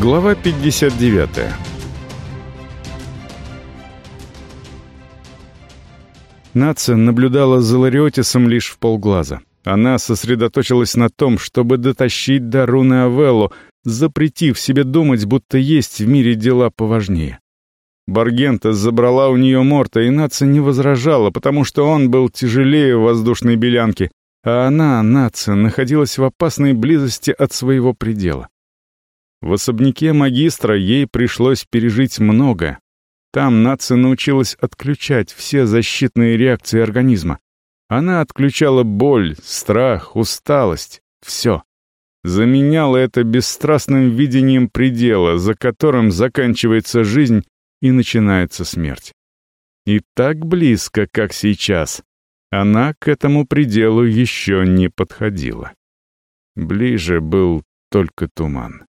Глава 59 Нация наблюдала за Лариотисом лишь в полглаза. Она сосредоточилась на том, чтобы дотащить до руны Авеллу, запретив себе думать, будто есть в мире дела поважнее. Баргента забрала у нее Морта, и Наца не возражала, потому что он был тяжелее воздушной белянки, а она, Наца, находилась в опасной близости от своего предела. В особняке магистра ей пришлось пережить много. Там Наца научилась отключать все защитные реакции организма. Она отключала боль, страх, усталость, все. Заменяла это бесстрастным видением предела, за которым заканчивается жизнь и начинается смерть. И так близко, как сейчас, она к этому пределу еще не подходила. Ближе был только туман.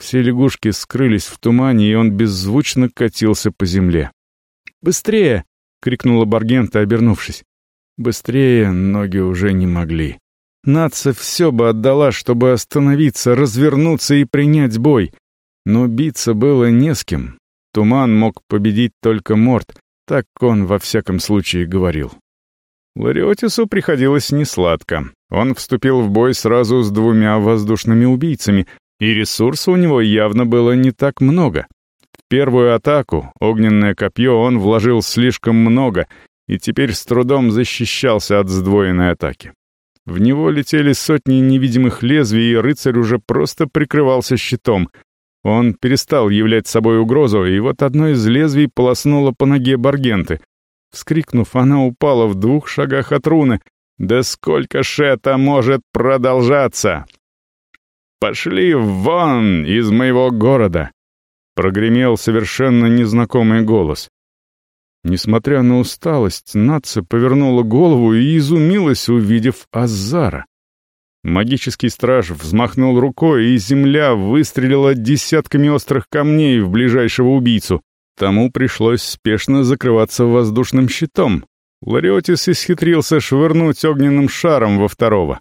Все лягушки скрылись в тумане, и он беззвучно катился по земле. «Быстрее!» — крикнула Баргента, обернувшись. Быстрее ноги уже не могли. Наца все бы отдала, чтобы остановиться, развернуться и принять бой. Но биться было не с кем. Туман мог победить только Морт, так он во всяком случае говорил. Лариотису приходилось несладко. Он вступил в бой сразу с двумя воздушными убийцами, и ресурса у него явно было не так много. В первую атаку, огненное копье, он вложил слишком много и теперь с трудом защищался от сдвоенной атаки. В него летели сотни невидимых лезвий, и рыцарь уже просто прикрывался щитом. Он перестал являть собой угрозу, и вот одно из лезвий полоснуло по ноге Баргенты. Вскрикнув, она упала в двух шагах от руны. «Да сколько ж это может продолжаться?» «Пошли вон из моего города!» Прогремел совершенно незнакомый голос. Несмотря на усталость, Натса повернула голову и изумилась, увидев Азара. Магический страж взмахнул рукой, и земля выстрелила десятками острых камней в ближайшего убийцу. Тому пришлось спешно закрываться воздушным щитом. Лариотис исхитрился швырнуть огненным шаром во второго.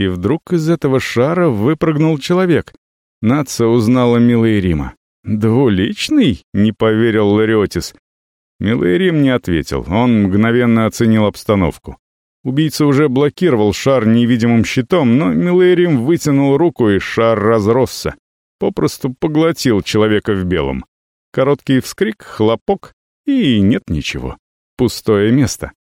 И вдруг из этого шара выпрыгнул человек. Наца узнала милый Рима. «Двуличный?» — не поверил Лариотис. Милый Рим не ответил, он мгновенно оценил обстановку. Убийца уже блокировал шар невидимым щитом, но Милый Рим вытянул руку, и шар разросся. Попросту поглотил человека в белом. Короткий вскрик, хлопок, и нет ничего. Пустое место.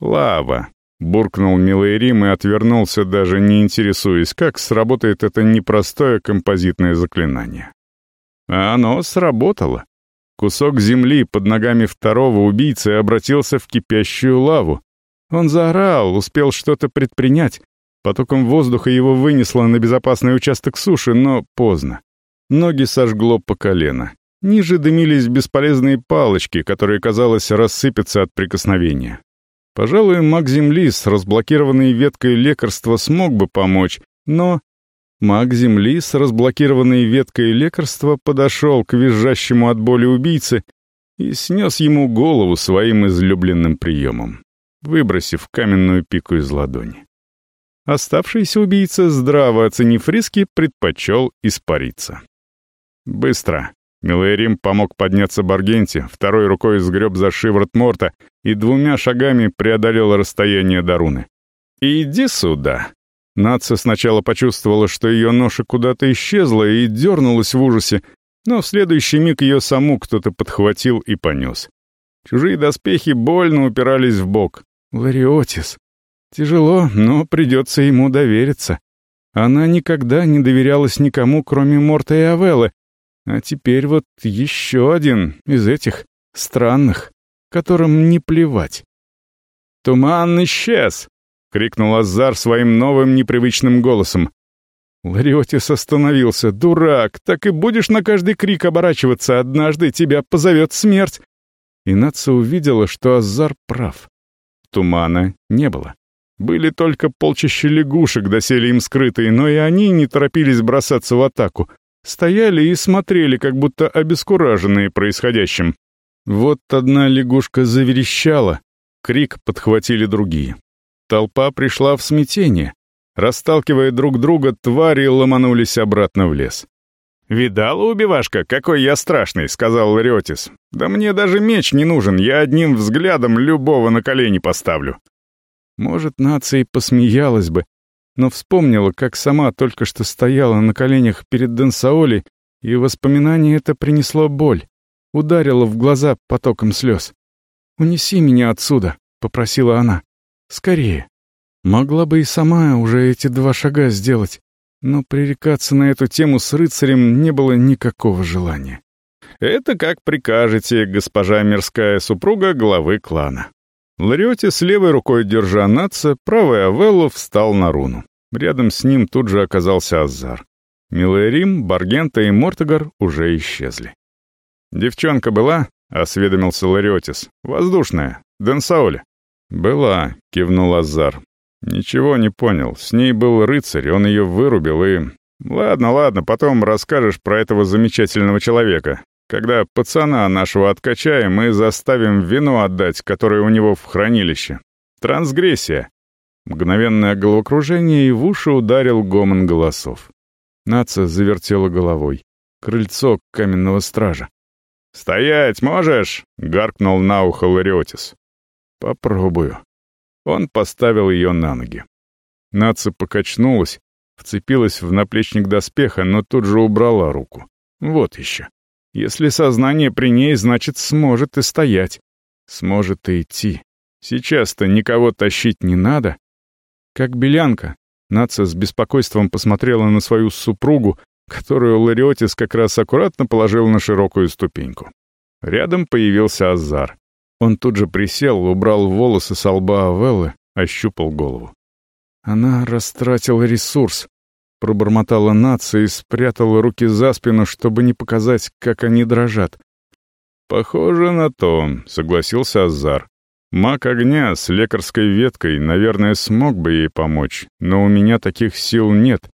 «Лава», — буркнул Милый Рим и отвернулся, даже не интересуясь, как сработает это непростое композитное заклинание. А оно сработало. Кусок земли под ногами второго убийцы обратился в кипящую лаву. Он заорал, успел что-то предпринять. Потоком воздуха его вынесло на безопасный участок суши, но поздно. Ноги сожгло по колено. Ниже дымились бесполезные палочки, которые, казалось, рассыпятся от прикосновения. Пожалуй, маг Земли с разблокированной веткой лекарства смог бы помочь, но Маг Земли с разблокированной веткой лекарства подошел к визжащему от боли убийце и снес ему голову своим излюбленным приемом, выбросив каменную пику из ладони. Оставшийся убийца, здраво оценив риски, предпочел испариться. «Быстро!» Милэрим помог подняться Баргенте, второй рукой сгреб за шиворот Морта и двумя шагами преодолел расстояние до руны. «Иди сюда!» Наца сначала почувствовала, что ее ноша куда-то исчезла и дернулась в ужасе, но в следующий миг ее саму кто-то подхватил и понес. Чужие доспехи больно упирались в бок. Лариотис. Тяжело, но придется ему довериться. Она никогда не доверялась никому, кроме Морта и Авеллы. А теперь вот еще один из этих странных, которым не плевать. Туман исчез. — крикнул Азар своим новым непривычным голосом. Лариотис остановился. «Дурак! Так и будешь на каждый крик оборачиваться. Однажды тебя позовет смерть!» И Наца увидела, что Азар прав. Тумана не было. Были только полчища лягушек, доселе им скрытые, но и они не торопились бросаться в атаку. Стояли и смотрели, как будто обескураженные происходящим. Вот одна лягушка заверещала. Крик подхватили другие. Толпа пришла в смятение. Расталкивая друг друга, твари ломанулись обратно в лес. «Видала, убивашка, какой я страшный», — сказал Лариотис. «Да мне даже меч не нужен, я одним взглядом любого на колени поставлю». Может, нация посмеялась бы, но вспомнила, как сама только что стояла на коленях перед Денсаоли, и воспоминание это принесло боль, ударило в глаза потоком слез. «Унеси меня отсюда», — попросила она. «Скорее». Могла бы и сама уже эти два шага сделать, но пререкаться на эту тему с рыцарем не было никакого желания. «Это как прикажете, госпожа мирская супруга главы клана». Лариоти с левой рукой держа Натса, правой Авелло встал на руну. Рядом с ним тут же оказался Азар. Милая Рим, Баргента и Мортогар уже исчезли. «Девчонка была?» — осведомился Лариотис. «Воздушная. Денсауля». «Была», — кивнул Азар. «Ничего не понял. С ней был рыцарь, он ее вырубил и...» «Ладно, ладно, потом расскажешь про этого замечательного человека. Когда пацана нашего откачаем и заставим вино отдать, которое у него в хранилище. Трансгрессия». Мгновенное головокружение, и в уши ударил гомон голосов. Наца завертела головой. Крыльцо каменного стража. «Стоять можешь?» — гаркнул на ухо Лариотис. «Попробую». Он поставил ее на ноги. Наца покачнулась, вцепилась в наплечник доспеха, но тут же убрала руку. Вот еще. Если сознание при ней, значит, сможет и стоять. Сможет и идти. Сейчас-то никого тащить не надо. Как белянка, Наца с беспокойством посмотрела на свою супругу, которую Лариотис как раз аккуратно положил на широкую ступеньку. Рядом появился Азар. Он тут же присел, убрал волосы с лба Авеллы, ощупал голову. Она растратила ресурс, пробормотала нация и спрятала руки за спину, чтобы не показать, как они дрожат. «Похоже на то», — согласился Азар. «Маг огня с лекарской веткой, наверное, смог бы ей помочь, но у меня таких сил нет.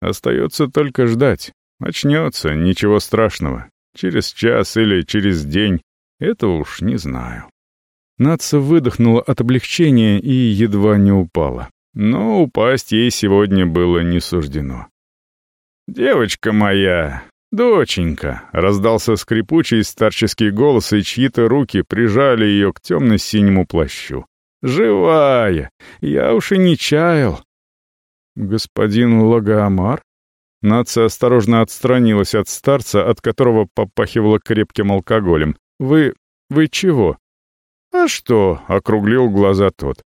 Остается только ждать. Очнется, ничего страшного. Через час или через день. Это уж не знаю. Натса выдохнула от облегчения и едва не упала. Но упасть ей сегодня было не суждено. «Девочка моя, доченька!» — раздался скрипучий старческий голос, и чьи-то руки прижали ее к темно-синему плащу. «Живая! Я уж и не чаял!» «Господин Лагоамар?» Нация осторожно отстранилась от старца, от которого попахивало крепким алкоголем. «Вы... вы чего?» «А что?» — округлил глаза тот.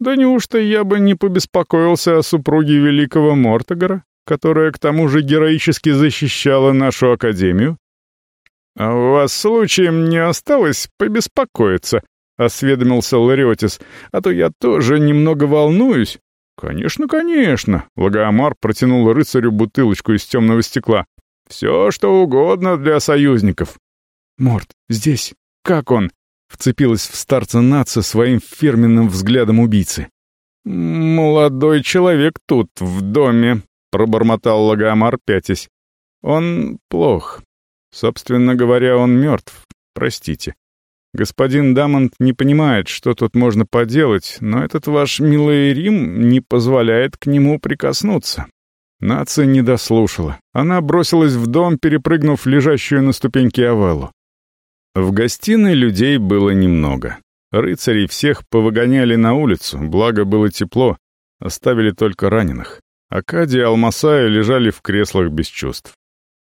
«Да неужто я бы не побеспокоился о супруге великого Мортогара, которая к тому же героически защищала нашу академию?» «А у вас случаем не осталось побеспокоиться?» — осведомился Лариотис. «А то я тоже немного волнуюсь». «Конечно, конечно!» — Лагомар протянул рыцарю бутылочку из темного стекла. «Все, что угодно для союзников». «Морт, здесь. Как он?» — вцепилась в старца наца своим фирменным взглядом убийцы. «Молодой человек тут, в доме», — пробормотал Лагомар, пятясь. «Он плох. Собственно говоря, он мертв. Простите. Господин Дамонт не понимает, что тут можно поделать, но этот ваш милый Рим не позволяет к нему прикоснуться. Нация не дослушала. Она бросилась в дом, перепрыгнув лежащую на ступеньке Авеллу. В гостиной людей было немного. Рыцарей всех повыгоняли на улицу, благо было тепло, оставили только раненых. Акади и Алмасая лежали в креслах без чувств.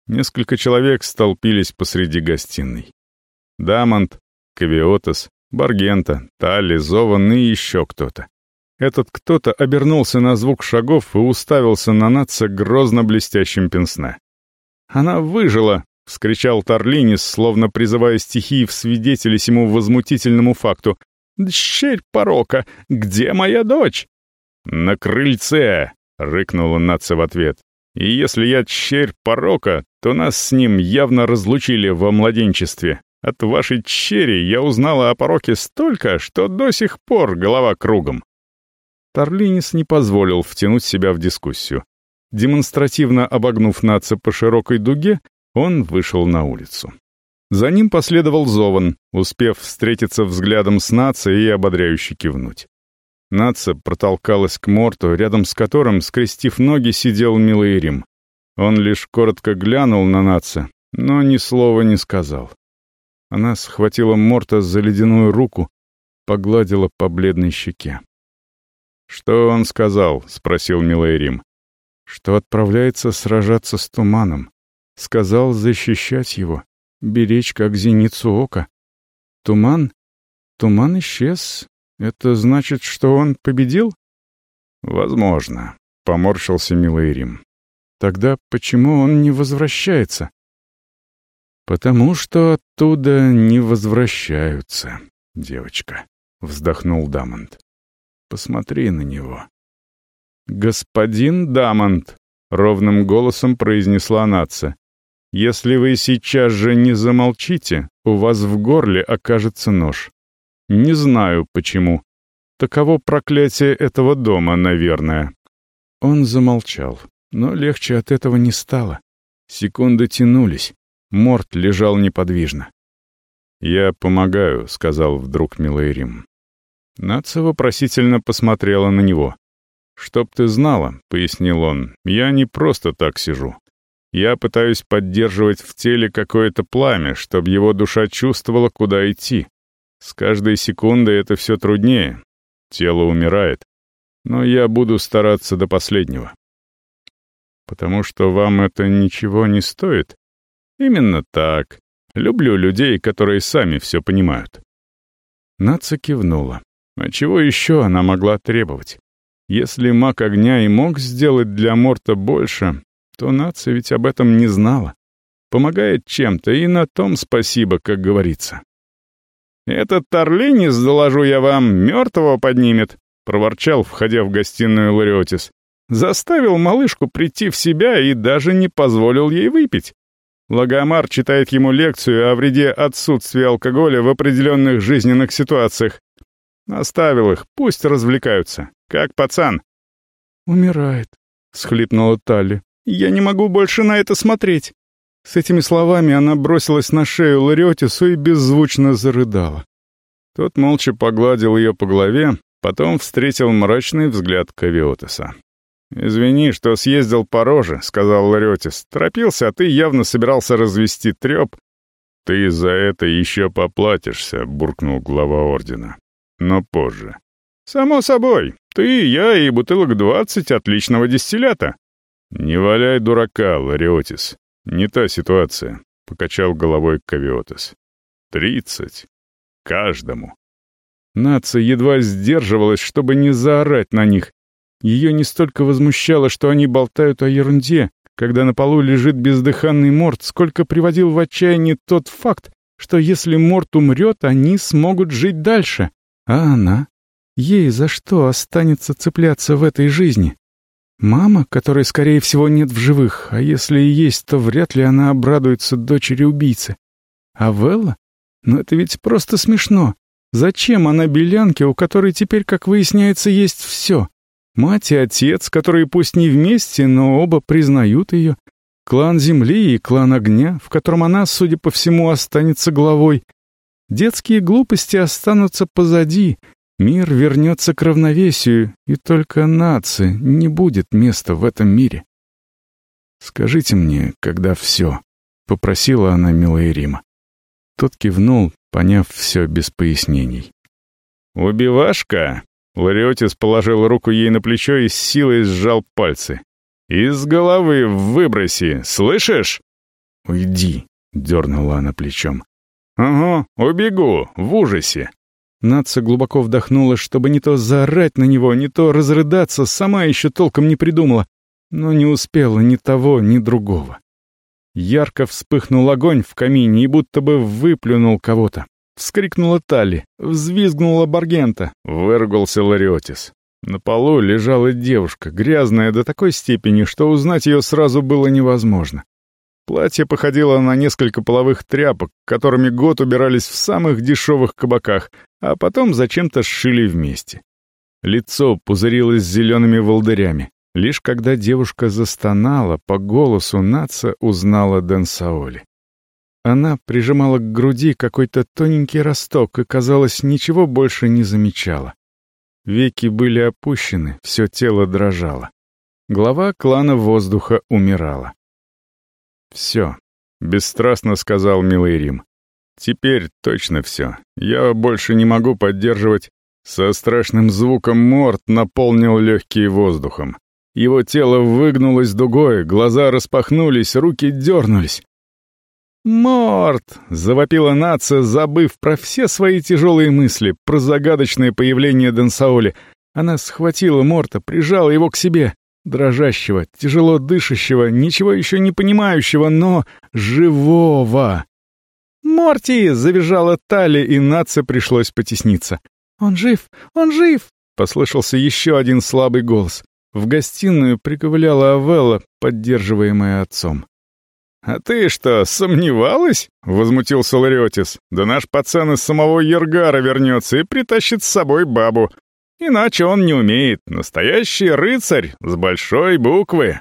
Несколько человек столпились посреди гостиной. Дамонт, Кавиотес, Баргента, Талли, Зован и еще кто-то. Этот кто-то обернулся на звук шагов и уставился на Натса грозно блестящим пенсне. «Она выжила!» — вскричал Тарлинис, словно призывая стихии в свидетели сему возмутительному факту. «Дщерь порока! Где моя дочь?» «На крыльце!» — рыкнула Натса в ответ. «И если я черь порока, то нас с ним явно разлучили во младенчестве, от вашей черри я узнала о пороке столько, что до сих пор голова кругом». Тарлинис не позволил втянуть себя в дискуссию. Демонстративно обогнув наца по широкой дуге, он вышел на улицу. За ним последовал Зован, успев встретиться взглядом с Наца и ободряюще кивнуть. Наца протолкалась к Морту, рядом с которым, скрестив ноги, сидел милый Рим. Он лишь коротко глянул на Наца, но ни слова не сказал. Она схватила Морта за ледяную руку, погладила по бледной щеке. «Что он сказал?» — спросил Милайрим. «Что отправляется сражаться с туманом. Сказал защищать его, беречь как зеницу ока. Туман? Туман исчез. Это значит, что он победил?» «Возможно», — поморщился Милайрим. «Тогда почему он не возвращается?» «Потому что оттуда не возвращаются, девочка», — вздохнул Дамонт. «Посмотри на него». «Господин Дамонт», — ровным голосом произнесла нация, «если вы сейчас же не замолчите, у вас в горле окажется нож. Не знаю, почему. Таково проклятие этого дома, наверное». Он замолчал, но легче от этого не стало. Секунды тянулись. Морт лежал неподвижно. «Я помогаю», — сказал вдруг Милейрим. Наца вопросительно посмотрела на него. «Чтоб ты знала», — пояснил он, — «я не просто так сижу. Я пытаюсь поддерживать в теле какое-то пламя, чтобы его душа чувствовала, куда идти. С каждой секундой это все труднее. Тело умирает. Но я буду стараться до последнего. Потому что вам это ничего не стоит? Именно так. Люблю людей, которые сами все понимают. Наца кивнула. А чего еще она могла требовать? Если маг огня и мог сделать для Морта больше, то Наца ведь об этом не знала. Помогает чем-то, и на том спасибо, как говорится. «Этот Торлинис, доложу я вам, мертвого поднимет», — проворчал, входя в гостиную Лариотис. «Заставил малышку прийти в себя и даже не позволил ей выпить. Лагомар читает ему лекцию о вреде отсутствия алкоголя в определенных жизненных ситуациях. Оставил их, пусть развлекаются. Как пацан. «Умирает», — схлипнула Талли. «Я не могу больше на это смотреть». С этими словами она бросилась на шею Лариотису и беззвучно зарыдала. Тот молча погладил ее по голове, потом встретил мрачный взгляд Кавиотеса. «Извини, что съездил по роже», — сказал Лариотис. «Торопился, а ты явно собирался развести треп». «Ты за это еще поплатишься», — буркнул глава ордена. «Но позже». «Само собой. Ты, я и бутылок двадцать отличного дистиллята». «Не валяй дурака, Лариотис. Не та ситуация», — покачал головой Кавиотис. «Тридцать. Каждому». Нация едва сдерживалась, чтобы не заорать на них, ее не столько возмущало, что они болтают о ерунде, когда на полу лежит бездыханный Морт, сколько приводил в отчаяние тот факт, что если Морт умрет, они смогут жить дальше. А она? Ей за что останется цепляться в этой жизни? Мама, которой, скорее всего, нет в живых, а если и есть, то вряд ли она обрадуется дочери убийцы. А Велла? Ну это ведь просто смешно. Зачем она белянке, у которой теперь, как выясняется, есть все? Мать и отец, которые пусть не вместе, но оба признают ее. Клан Земли и клан Огня, в котором она, судя по всему, останется главой. Детские глупости останутся позади, мир вернется к равновесию, и только нации не будет места в этом мире. «Скажите мне, когда все», — попросила она Милаирима. Тот кивнул, поняв все без пояснений. «Убивашка?» Лариотис положил руку ей на плечо и с силой сжал пальцы. «Из головы выброси, слышишь?» «Уйди», — дернула она плечом. «Ага, убегу, в ужасе». Наца глубоко вдохнула, чтобы не то заорать на него, не то разрыдаться, сама еще толком не придумала, но не успела ни того, ни другого. Ярко вспыхнул огонь в камине и будто бы выплюнул кого-то. Вскрикнула Тали, взвизгнула Баргента, выругался Лариотис. На полу лежала девушка, грязная до такой степени, что узнать ее сразу было невозможно. Платье походило на несколько половых тряпок, которыми год убирались в самых дешевых кабаках, а потом зачем-то сшили вместе. Лицо пузырилось зелеными волдырями. Лишь когда девушка застонала, по голосу Наца узнала Денсаоли. Она прижимала к груди какой-то тоненький росток и, казалось, ничего больше не замечала. Веки были опущены, все тело дрожало. Глава клана воздуха умирала. «Все», — бесстрастно сказал милый Рим. «Теперь точно все. Я больше не могу поддерживать...» Со страшным звуком Морт наполнил легкие воздухом. Его тело выгнулось дугой, глаза распахнулись, руки дернулись. «Морт!» — завопила нация, забыв про все свои тяжелые мысли, про загадочное появление Денсаули. Она схватила Морта, прижала его к себе, дрожащего, тяжело дышащего, ничего еще не понимающего, но живого. «Морти!» — завизжала Тали, и нация пришлось потесниться. «Он жив! Он жив!» — послышался еще один слабый голос. В гостиную приковыляла Авелла, поддерживаемая отцом. «А ты что, сомневалась?» — возмутился Лариотис. «Да наш пацан из самого Ергара вернется и притащит с собой бабу. Иначе он не умеет. Настоящий рыцарь с большой буквы».